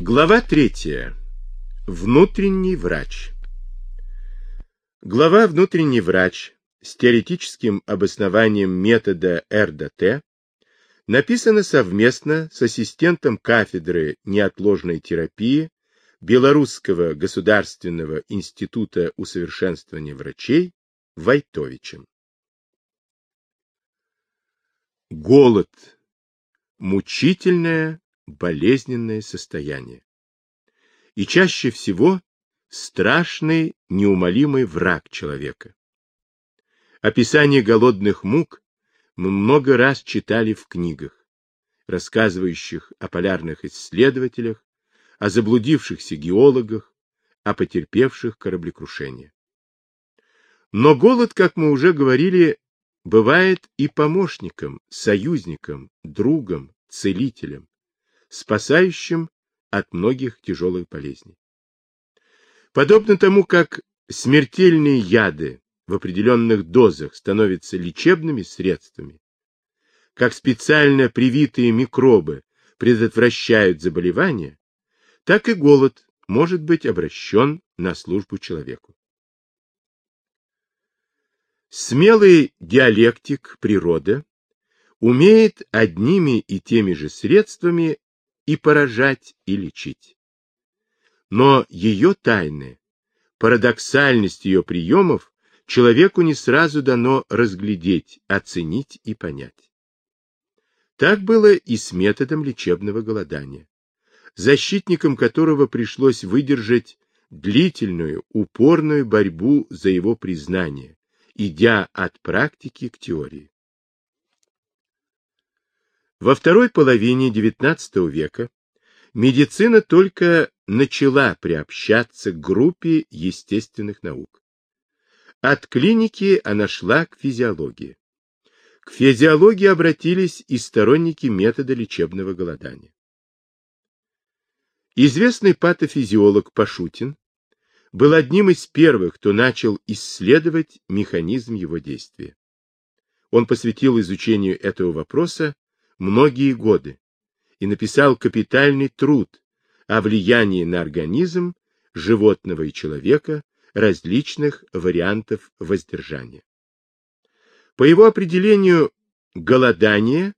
Глава третья. Внутренний врач. Глава «Внутренний врач» с теоретическим обоснованием метода РДТ написана совместно с ассистентом кафедры неотложной терапии Белорусского государственного института усовершенствования врачей Войтовичем. Голод. Мучительное, болезненное состояние. И чаще всего страшный, неумолимый враг человека. Описание голодных мук мы много раз читали в книгах, рассказывающих о полярных исследователях, о заблудившихся геологах, о потерпевших кораблекрушение. Но голод, как мы уже говорили, бывает и помощником, союзником, другом, целителем, спасающим от многих тяжелых болезней. Подобно тому, как смертельные яды в определенных дозах становятся лечебными средствами, как специально привитые микробы предотвращают заболевания, так и голод может быть обращен на службу человеку. Смелый диалектик природы умеет одними и теми же средствами и поражать, и лечить. Но ее тайны, парадоксальность ее приемов человеку не сразу дано разглядеть, оценить и понять. Так было и с методом лечебного голодания, защитникам которого пришлось выдержать длительную, упорную борьбу за его признание, идя от практики к теории. Во второй половине XIX века медицина только начала приобщаться к группе естественных наук. От клиники она шла к физиологии. К физиологии обратились и сторонники метода лечебного голодания. Известный патофизиолог Пашутин был одним из первых, кто начал исследовать механизм его действия. Он посвятил изучению этого вопроса многие годы и написал капитальный труд о влиянии на организм животного и человека различных вариантов воздержания. По его определению, голодание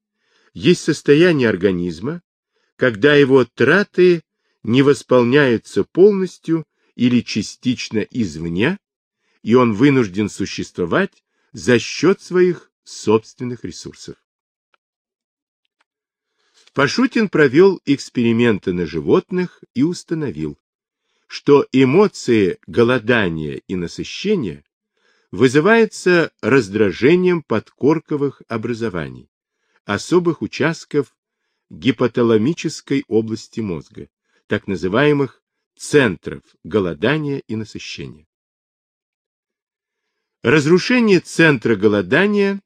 есть состояние организма, когда его траты не восполняются полностью или частично извне, и он вынужден существовать за счет своих собственных ресурсов. Пашутин провел эксперименты на животных и установил, что эмоции голодания и насыщения вызываются раздражением подкорковых образований, особых участков гипоталамической области мозга, так называемых центров голодания и насыщения. Разрушение центра голодания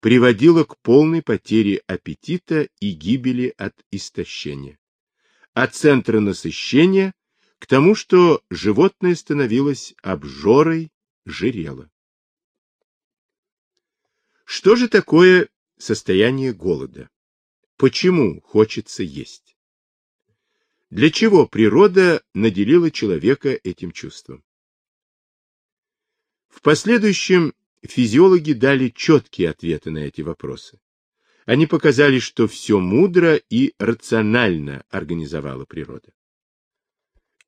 приводило к полной потере аппетита и гибели от истощения. А центра насыщения к тому, что животное становилось обжорой, жирело. Что же такое состояние голода? Почему хочется есть? Для чего природа наделила человека этим чувством? В последующем физиологи дали четкие ответы на эти вопросы. Они показали, что все мудро и рационально организовала природа.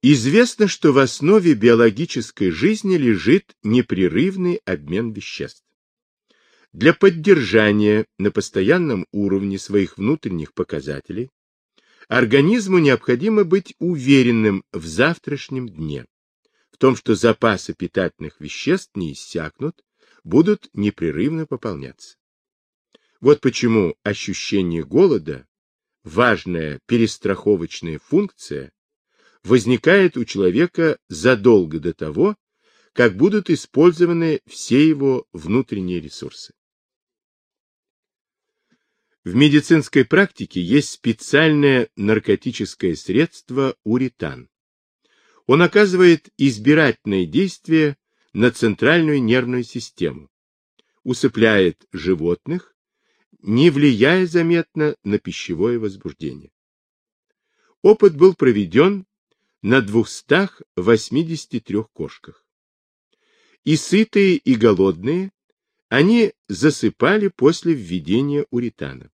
Известно, что в основе биологической жизни лежит непрерывный обмен веществ. Для поддержания на постоянном уровне своих внутренних показателей организму необходимо быть уверенным в завтрашнем дне, в том, что запасы питательных веществ не иссякнут будут непрерывно пополняться. Вот почему ощущение голода, важная перестраховочная функция, возникает у человека задолго до того, как будут использованы все его внутренние ресурсы. В медицинской практике есть специальное наркотическое средство уретан. Он оказывает избирательное действие на центральную нервную систему, усыпляет животных, не влияя заметно на пищевое возбуждение. Опыт был проведен на 283 кошках. И сытые, и голодные они засыпали после введения уретана.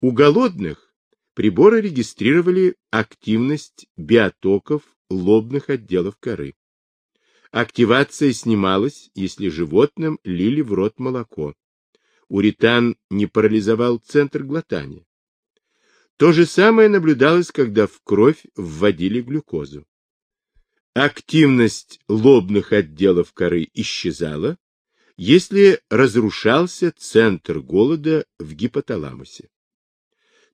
У голодных приборы регистрировали активность биотоков лобных отделов коры. Активация снималась, если животным лили в рот молоко. Уретан не парализовал центр глотания. То же самое наблюдалось, когда в кровь вводили глюкозу. Активность лобных отделов коры исчезала, если разрушался центр голода в гипоталамусе.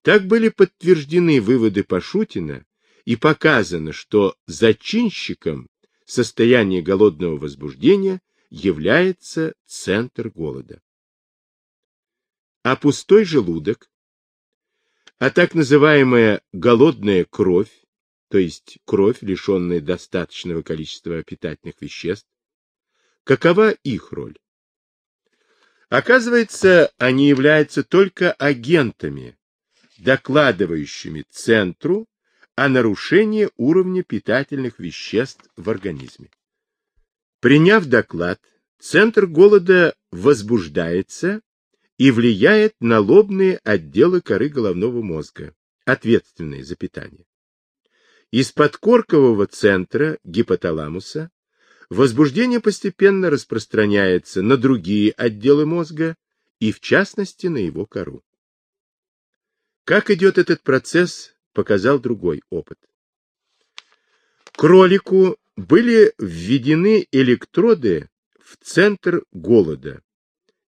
Так были подтверждены выводы Пашутина и показано, что зачинщиком состояния голодного возбуждения является центр голода. А пустой желудок а так называемая голодная кровь, то есть кровь, лишенная достаточного количества питательных веществ, какова их роль? Оказывается, они являются только агентами, докладывающими центру о нарушении уровня питательных веществ в организме. Приняв доклад, центр голода возбуждается и влияет на лобные отделы коры головного мозга, ответственные за питание. Из подкоркового центра гипоталамуса возбуждение постепенно распространяется на другие отделы мозга и, в частности, на его кору. Как идет этот процесс, показал другой опыт. Кролику были введены электроды в центр голода,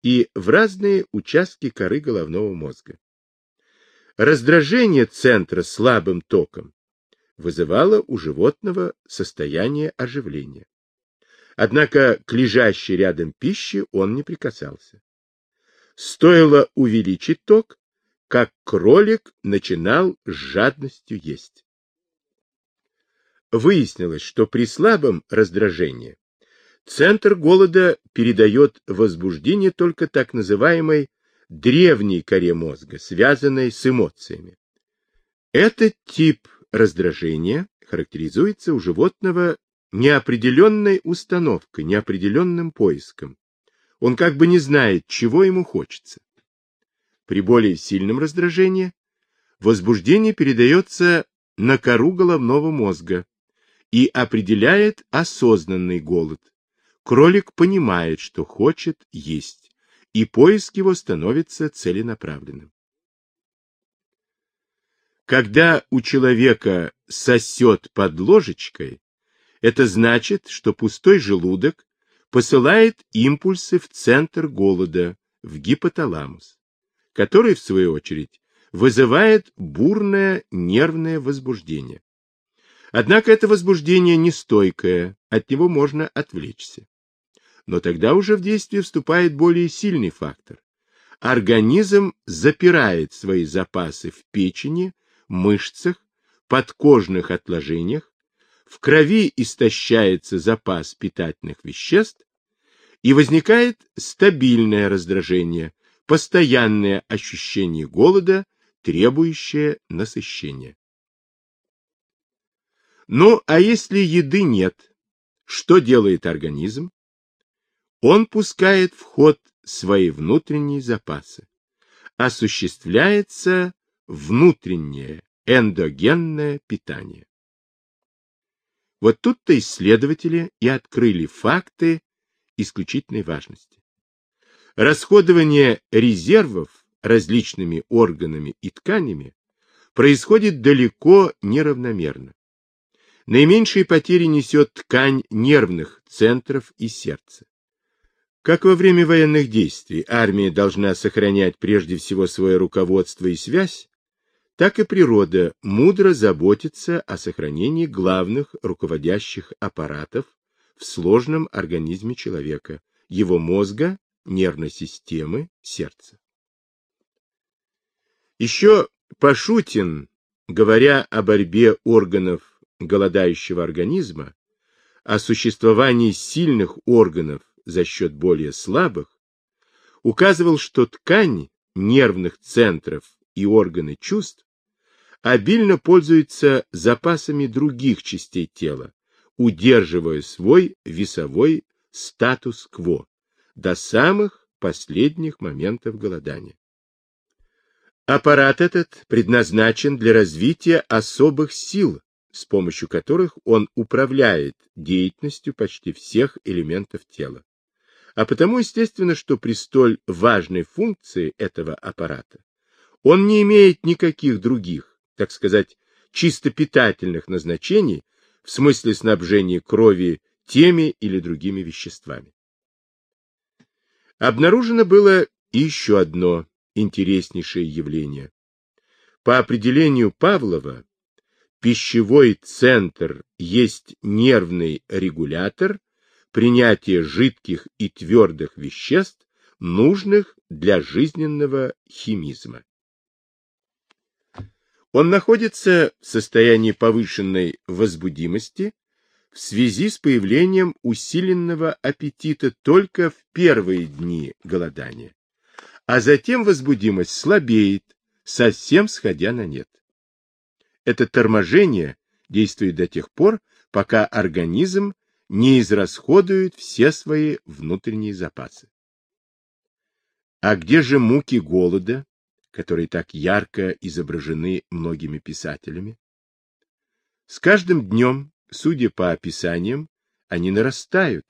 и в разные участки коры головного мозга. Раздражение центра слабым током вызывало у животного состояние оживления. Однако к лежащей рядом пище он не прикасался. Стоило увеличить ток, как кролик начинал с жадностью есть. Выяснилось, что при слабом раздражении Центр голода передает возбуждение только так называемой древней коре мозга, связанной с эмоциями. Этот тип раздражения характеризуется у животного неопределенной установкой, неопределенным поиском. Он как бы не знает, чего ему хочется. При более сильном раздражении возбуждение передается на кору головного мозга и определяет осознанный голод, Кролик понимает, что хочет есть, и поиск его становится целенаправленным. Когда у человека сосет под ложечкой, это значит, что пустой желудок посылает импульсы в центр голода, в гипоталамус, который, в свою очередь, вызывает бурное нервное возбуждение. Однако это возбуждение нестойкое, от него можно отвлечься но тогда уже в действие вступает более сильный фактор. Организм запирает свои запасы в печени, мышцах, подкожных отложениях, в крови истощается запас питательных веществ, и возникает стабильное раздражение, постоянное ощущение голода, требующее насыщения. Ну, а если еды нет, что делает организм? Он пускает в ход свои внутренние запасы. Осуществляется внутреннее эндогенное питание. Вот тут-то исследователи и открыли факты исключительной важности. Расходование резервов различными органами и тканями происходит далеко неравномерно. Наименьшие потери несет ткань нервных центров и сердца. Как во время военных действий армия должна сохранять прежде всего свое руководство и связь, так и природа мудро заботится о сохранении главных руководящих аппаратов в сложном организме человека, его мозга, нервной системы, сердца. Еще Пашутин, говоря о борьбе органов голодающего организма, о существовании сильных органов за счет более слабых, указывал, что ткань нервных центров и органы чувств обильно пользуется запасами других частей тела, удерживая свой весовой статус-кво до самых последних моментов голодания. Аппарат этот предназначен для развития особых сил, с помощью которых он управляет деятельностью почти всех элементов тела. А потому естественно, что при столь важной функции этого аппарата он не имеет никаких других, так сказать, чисто питательных назначений в смысле снабжения крови теми или другими веществами. Обнаружено было еще одно интереснейшее явление. По определению Павлова, пищевой центр есть нервный регулятор принятия жидких и твердых веществ, нужных для жизненного химизма. Он находится в состоянии повышенной возбудимости в связи с появлением усиленного аппетита только в первые дни голодания, а затем возбудимость слабеет, совсем сходя на нет. Это торможение действует до тех пор, пока организм не израсходует все свои внутренние запасы. А где же муки голода, которые так ярко изображены многими писателями? С каждым днем, судя по описаниям, они нарастают,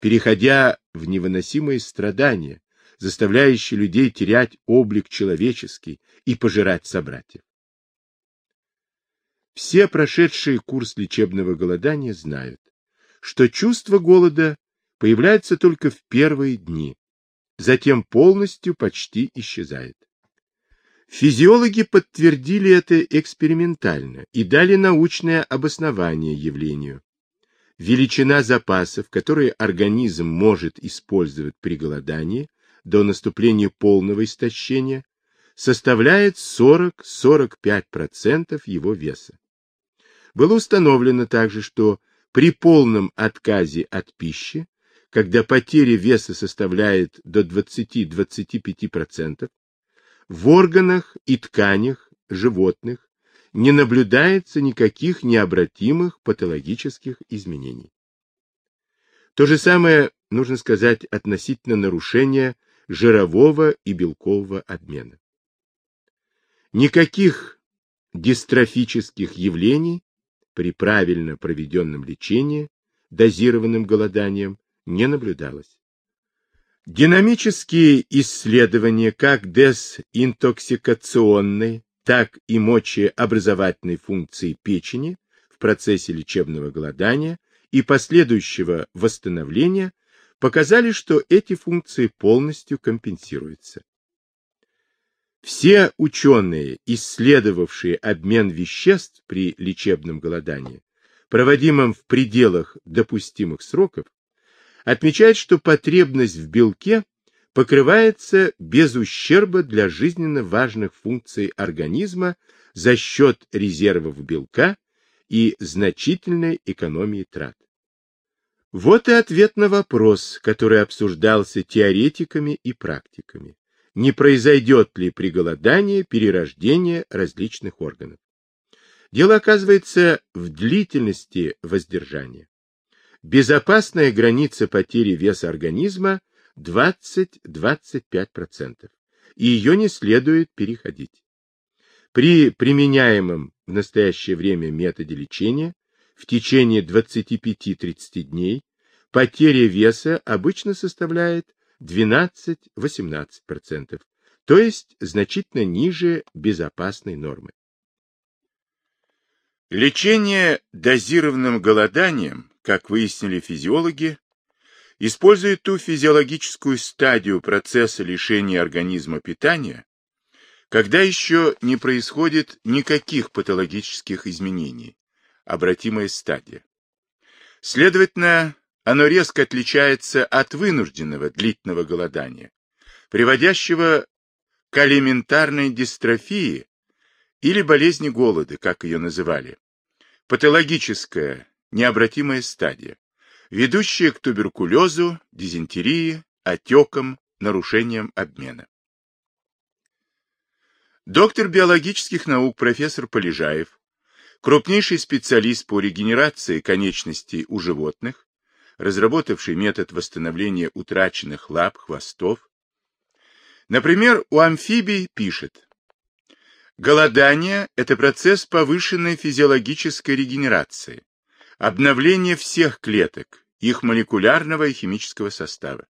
переходя в невыносимые страдания, заставляющие людей терять облик человеческий и пожирать собратьев. Все прошедшие курс лечебного голодания знают, что чувство голода появляется только в первые дни, затем полностью почти исчезает. Физиологи подтвердили это экспериментально и дали научное обоснование явлению. Величина запасов, которые организм может использовать при голодании до наступления полного истощения, составляет 40-45% его веса. Было установлено также, что при полном отказе от пищи, когда потеря веса составляет до 20-25%, в органах и тканях животных не наблюдается никаких необратимых патологических изменений. То же самое нужно сказать относительно нарушения жирового и белкового обмена. Никаких дистрофических явлений при правильно проведенном лечении, дозированным голоданием, не наблюдалось. Динамические исследования как дезинтоксикационной, так и мочеобразовательной функции печени в процессе лечебного голодания и последующего восстановления показали, что эти функции полностью компенсируются. Все ученые, исследовавшие обмен веществ при лечебном голодании, проводимом в пределах допустимых сроков, отмечает, что потребность в белке покрывается без ущерба для жизненно важных функций организма за счет резервов белка и значительной экономии трат. Вот и ответ на вопрос, который обсуждался теоретиками и практиками. Не произойдет ли при голодании перерождение различных органов? Дело оказывается в длительности воздержания. Безопасная граница потери веса организма 20-25%, и ее не следует переходить. При применяемом в настоящее время методе лечения в течение 25-30 дней потеря веса обычно составляет 12-18%, то есть значительно ниже безопасной нормы. Лечение дозированным голоданием как выяснили физиологи, использует ту физиологическую стадию процесса лишения организма питания, когда еще не происходит никаких патологических изменений, обратимая стадия. Следовательно, оно резко отличается от вынужденного длительного голодания, приводящего к алиментарной дистрофии или болезни голода, как ее называли. Патологическая необратимая стадия, ведущая к туберкулезу, дизентерии, отекам, нарушениям обмена. Доктор биологических наук профессор Полежаев, крупнейший специалист по регенерации конечностей у животных, разработавший метод восстановления утраченных лап, хвостов. Например, у амфибий пишет, голодание – это процесс повышенной физиологической регенерации, обновление всех клеток, их молекулярного и химического состава.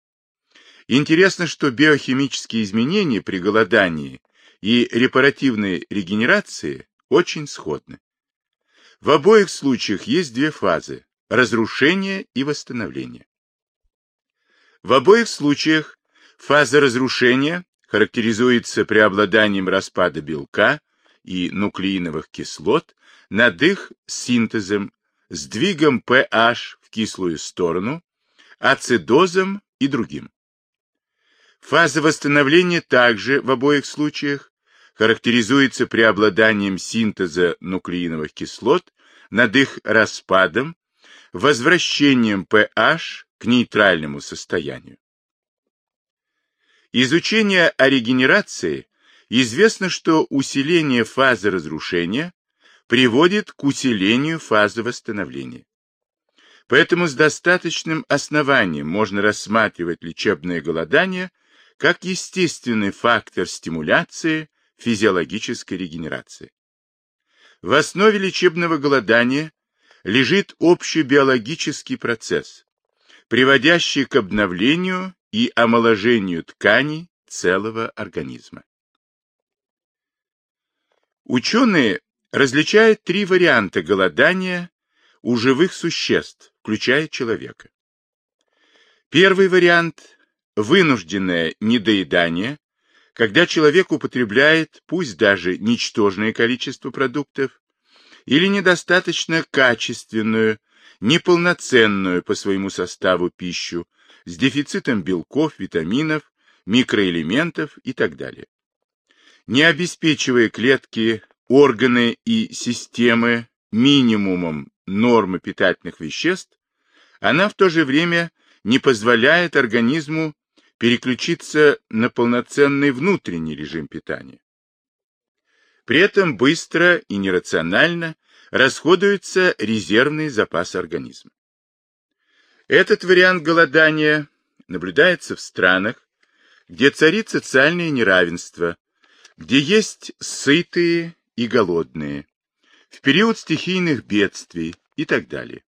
Интересно, что биохимические изменения при голодании и репаративной регенерации очень сходны. В обоих случаях есть две фазы – разрушение и восстановление. В обоих случаях фаза разрушения характеризуется преобладанием распада белка и нуклеиновых кислот над их синтезом, сдвигом pH в кислую сторону, ацидозом и другим. Фаза восстановления также в обоих случаях характеризуется преобладанием синтеза нуклеиновых кислот над их распадом, возвращением pH к нейтральному состоянию. Изучение о регенерации известно, что усиление фазы разрушения приводит к усилению фазы восстановления. Поэтому с достаточным основанием можно рассматривать лечебное голодание как естественный фактор стимуляции физиологической регенерации. В основе лечебного голодания лежит общий биологический процесс, приводящий к обновлению и омоложению тканей целого организма. Ученые различают три варианта голодания у живых существ, включая человека. Первый вариант вынужденное недоедание, когда человек употребляет, пусть даже ничтожное количество продуктов, или недостаточно качественную, неполноценную по своему составу пищу, с дефицитом белков, витаминов, микроэлементов и так далее. Не обеспечивая клетки, органы и системы минимумом нормы питательных веществ, она в то же время не позволяет организму переключиться на полноценный внутренний режим питания. При этом быстро и нерационально расходуется резервный запас организма. Этот вариант голодания наблюдается в странах, где царит социальное неравенство, где есть сытые и голодные, в период стихийных бедствий и так далее.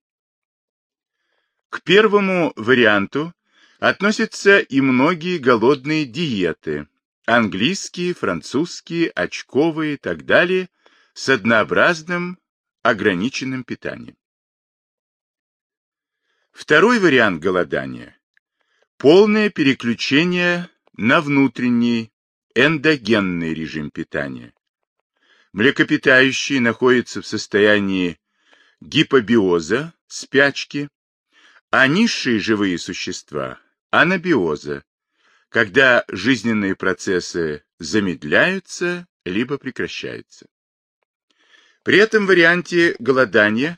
К первому варианту относятся и многие голодные диеты, английские, французские, очковые и так далее, с однообразным ограниченным питанием. Второй вариант голодания – полное переключение на внутренний эндогенный режим питания. Млекопитающие находятся в состоянии гипобиоза, спячки, а низшие живые существа анабиоза, когда жизненные процессы замедляются либо прекращаются. При этом варианте голодания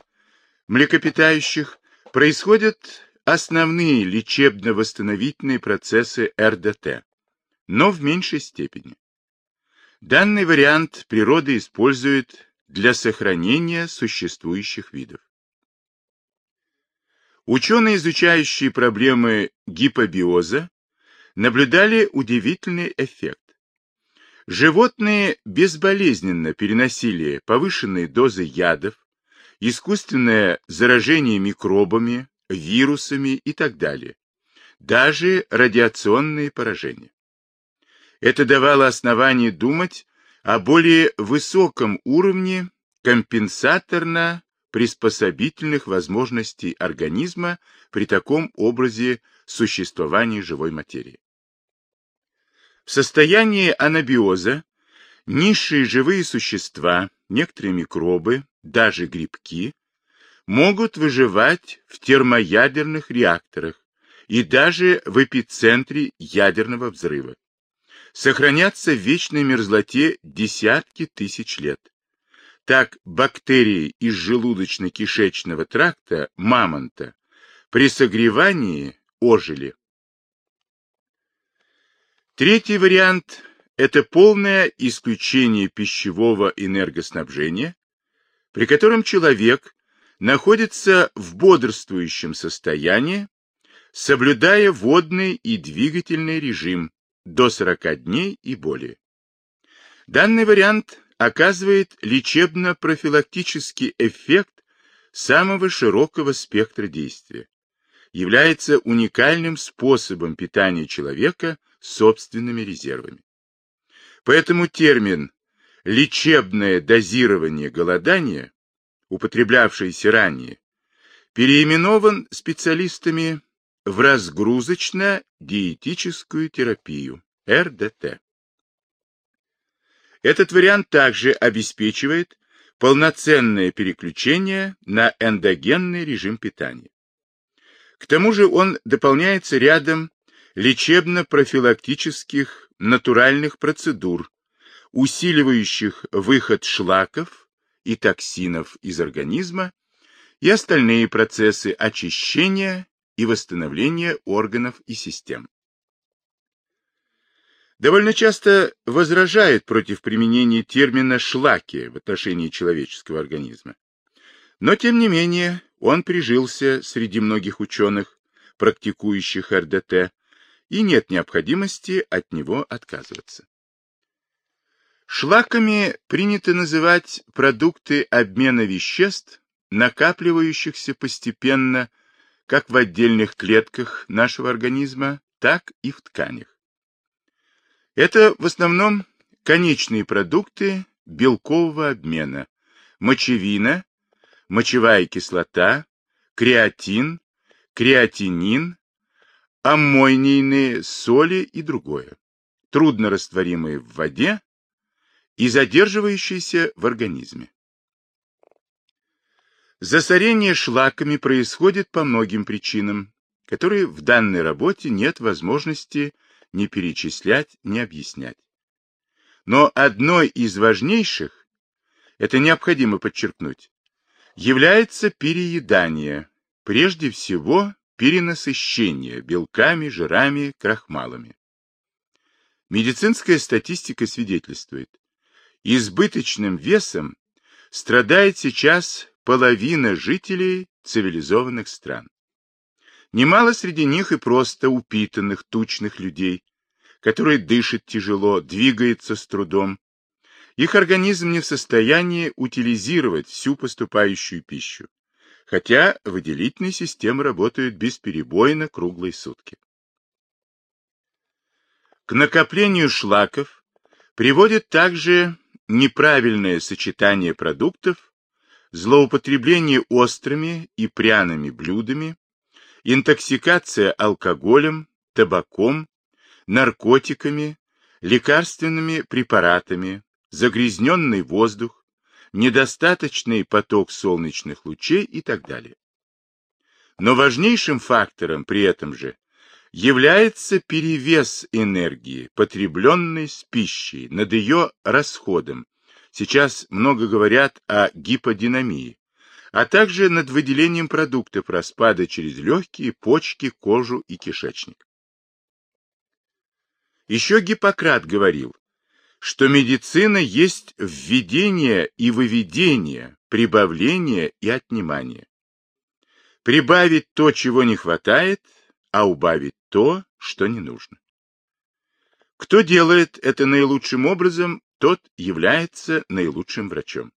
млекопитающих происходят основные лечебно-восстановительные процессы РДТ, но в меньшей степени. Данный вариант природа использует для сохранения существующих видов. Ученые, изучающие проблемы гипобиоза, наблюдали удивительный эффект. Животные безболезненно переносили повышенные дозы ядов, искусственное заражение микробами, вирусами и так далее, даже радиационные поражения. Это давало основание думать о более высоком уровне компенсаторно приспособительных возможностей организма при таком образе существования живой материи. В состоянии анабиоза низшие живые существа, некоторые микробы, даже грибки, могут выживать в термоядерных реакторах и даже в эпицентре ядерного взрыва. Сохранятся в вечной мерзлоте десятки тысяч лет. Так бактерии из желудочно-кишечного тракта мамонта при согревании ожили. Третий вариант – это полное исключение пищевого энергоснабжения, при котором человек находится в бодрствующем состоянии, соблюдая водный и двигательный режим до 40 дней и более. Данный вариант оказывает лечебно-профилактический эффект самого широкого спектра действия, является уникальным способом питания человека собственными резервами. Поэтому термин «лечебное дозирование голодания», употреблявшийся ранее, переименован специалистами в разгрузочно-диетическую терапию, РДТ. Этот вариант также обеспечивает полноценное переключение на эндогенный режим питания. К тому же он дополняется рядом лечебно-профилактических натуральных процедур, усиливающих выход шлаков и токсинов из организма и остальные процессы очищения и восстановления органов и систем. Довольно часто возражают против применения термина «шлаки» в отношении человеческого организма. Но, тем не менее, он прижился среди многих ученых, практикующих РДТ, и нет необходимости от него отказываться. Шлаками принято называть продукты обмена веществ, накапливающихся постепенно как в отдельных клетках нашего организма, так и в тканях. Это в основном конечные продукты белкового обмена, мочевина, мочевая кислота, креатин, креатинин, аммонийные соли и другое, трудно растворимые в воде и задерживающиеся в организме. Засорение шлаками происходит по многим причинам, которые в данной работе нет возможности ни перечислять, ни объяснять. Но одной из важнейших, это необходимо подчеркнуть, является переедание, прежде всего перенасыщение белками, жирами, крахмалами. Медицинская статистика свидетельствует, избыточным весом страдает сейчас половина жителей цивилизованных стран. Немало среди них и просто упитанных, тучных людей, которые дышат тяжело, двигаются с трудом, их организм не в состоянии утилизировать всю поступающую пищу, хотя выделительные системы работают бесперебойно круглые сутки. К накоплению шлаков приводит также неправильное сочетание продуктов, злоупотребление острыми и пряными блюдами, интоксикация алкоголем, табаком, наркотиками, лекарственными препаратами, загрязненный воздух, недостаточный поток солнечных лучей и так далее. Но важнейшим фактором при этом же является перевес энергии, потребленной с пищей, над ее расходом. Сейчас много говорят о гиподинамии, а также над выделением продуктов распада через легкие, почки, кожу и кишечник. Еще Гиппократ говорил, что медицина есть введение и выведение, прибавление и отнимание. Прибавить то, чего не хватает, а убавить то, что не нужно. Кто делает это наилучшим образом, тот является наилучшим врачом.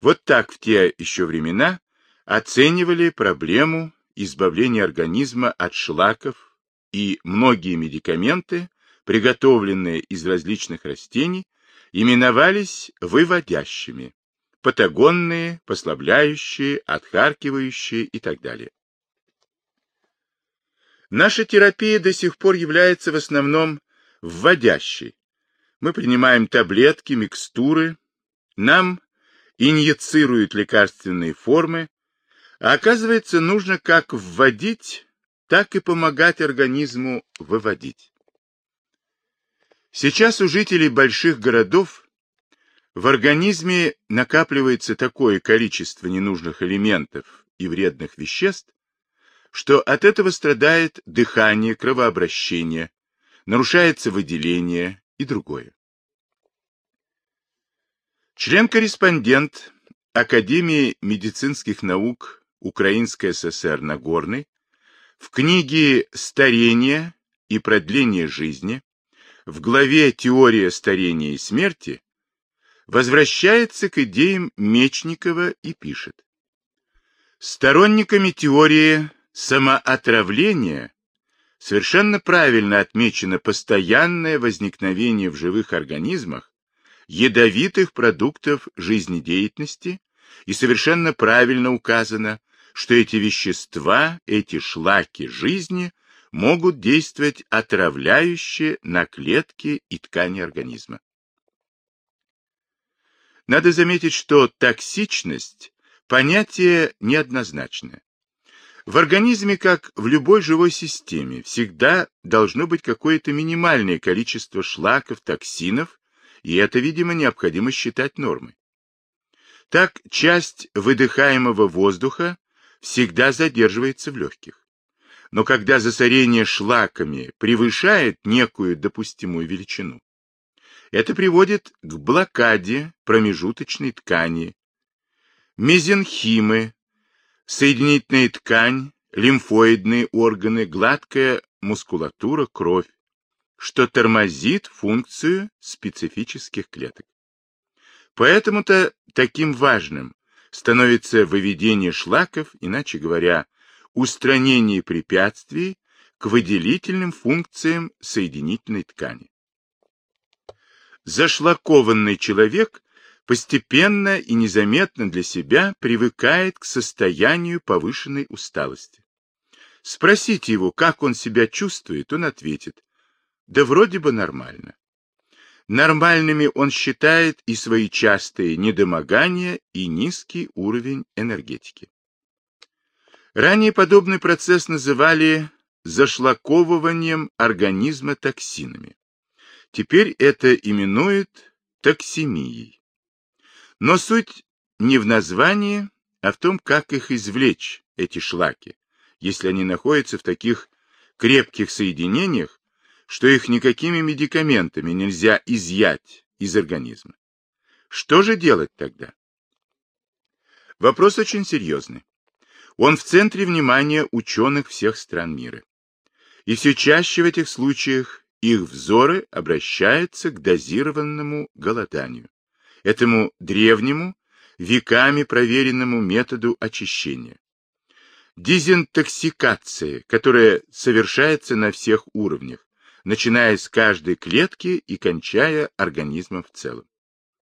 Вот так в те еще времена оценивали проблему избавления организма от шлаков, и многие медикаменты приготовленные из различных растений, именовались выводящими, патагонные, послабляющие, отхаркивающие и так далее. Наша терапия до сих пор является в основном вводящей. Мы принимаем таблетки, микстуры, нам инъецируют лекарственные формы, а оказывается, нужно как вводить, так и помогать организму выводить. Сейчас у жителей больших городов в организме накапливается такое количество ненужных элементов и вредных веществ, что от этого страдает дыхание, кровообращение, нарушается выделение, и другое. Член-корреспондент Академии медицинских наук Украинской ССР Нагорный в книге «Старение и продление жизни» в главе «Теория старения и смерти» возвращается к идеям Мечникова и пишет. Сторонниками теории самоотравления совершенно правильно отмечено постоянное возникновение в живых организмах ядовитых продуктов жизнедеятельности и совершенно правильно указано, что эти вещества, эти шлаки жизни могут действовать отравляюще на клетки и ткани организма. Надо заметить, что токсичность – понятие неоднозначное. В организме, как в любой живой системе, всегда должно быть какое-то минимальное количество шлаков, токсинов, и это, видимо, необходимо считать нормой. Так, часть выдыхаемого воздуха всегда задерживается в легких. Но когда засорение шлаками превышает некую допустимую величину, это приводит к блокаде промежуточной ткани, мезенхимы, соединительная ткань, лимфоидные органы, гладкая мускулатура, кровь, что тормозит функцию специфических клеток. Поэтому-то таким важным становится выведение шлаков, иначе говоря, устранение препятствий к выделительным функциям соединительной ткани. Зашлакованный человек постепенно и незаметно для себя привыкает к состоянию повышенной усталости. Спросите его, как он себя чувствует, он ответит, да вроде бы нормально. Нормальными он считает и свои частые недомогания и низкий уровень энергетики. Ранее подобный процесс называли зашлаковыванием организма токсинами. Теперь это именуют токсемией. Но суть не в названии, а в том, как их извлечь, эти шлаки, если они находятся в таких крепких соединениях, что их никакими медикаментами нельзя изъять из организма. Что же делать тогда? Вопрос очень серьезный. Он в центре внимания ученых всех стран мира. И все чаще в этих случаях их взоры обращаются к дозированному голоданию, этому древнему, веками проверенному методу очищения. Дезинтоксикация, которая совершается на всех уровнях, начиная с каждой клетки и кончая организмом в целом.